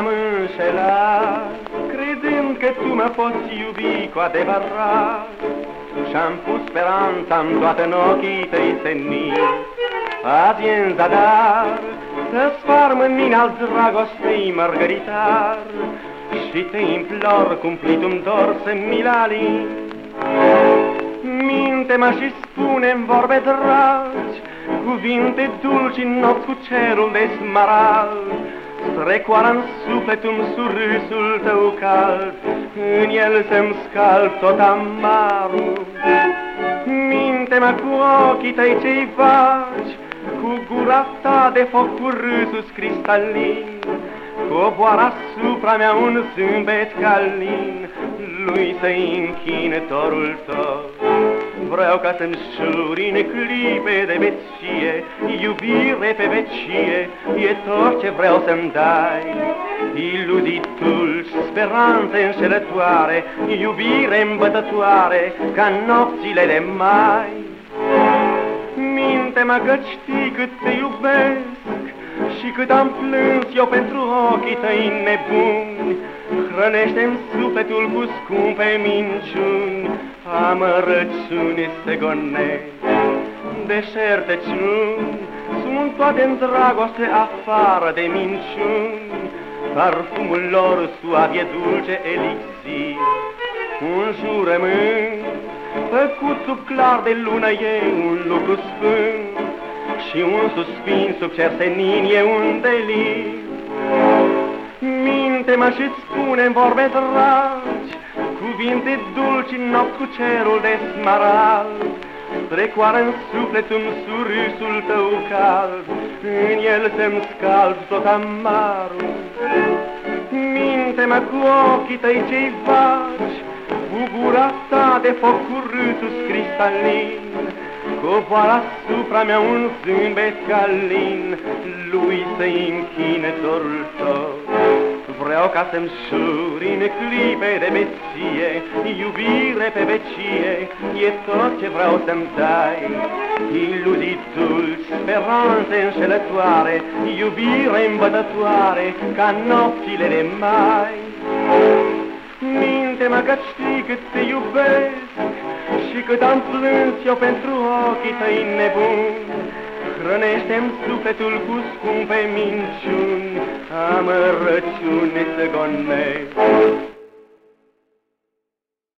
m-am înșelat, credând că tu mă poți iubi cu adevărat. Și-am pus speranța în toată în ochii tăi senin. Azi e în zadar, să-ți farm în mine al dragostei mărgăritar, Și te implor, cumplitum dor să mi Minte-mă și spune vorbe dragi, Cuvinte dulci în nopți cu cerul de smarald, Strecoară în sufletul surâsul tău cald, În el să-mi scald tot amarul. Minte-mă cu ochii tăi ce-i faci, Cu gura ta de foc cu râsul cristalin, Coboară asupra mea un zâmbet calin, Lui să-i închine torul tău. Vreau ca să-mi în clipe de vecie, Iubire pe vecie, e tot ce vreau să-mi dai. Iluzii dulci, speranțe înșelătoare, Iubire îmbătătoare, ca nopțile de mai. Minte-mă că știi cât te iubesc, și cât am plâns eu pentru ochii tăi nebuni, Hrănește-mi sufletul cu scumpe minciuni, Amărăciuni se gonești, deșerteciuni, Sunt toate în dragoste afară de minciuni, Parfumul lor suav e dulce elixir, Un jurământ făcut sub clar de lună e un lucru sfânt, Și un suspin sub cer senin e un delir. Minte-mă și-ți spune vorbe dragi, Cuvinte dulci în nopt cu cerul de smarald, Trecoară în sufletul surâsul tău cald, În el se-mi scald tot amarul. Minte-mă cu ochii tăi ce-i faci, Cu gura ta de foc cu râsul cristalin, Coboară asupra mea un zâmbet calin, Lui să-i închine dorul tău. Vreau ca să-mi în clipe de meție, Iubire pe vecie, e tot ce vreau să-mi dai. Iluzii dulci, speranțe înșelătoare, Iubire îmbătătoare, ca nopțile de mai. Minte-mă că știi cât te iubesc, Și cât am plâns eu pentru ochii tăi nebuni, Hrănește-mi sufletul cu scumpe minciuni, amărăciune să gonesc.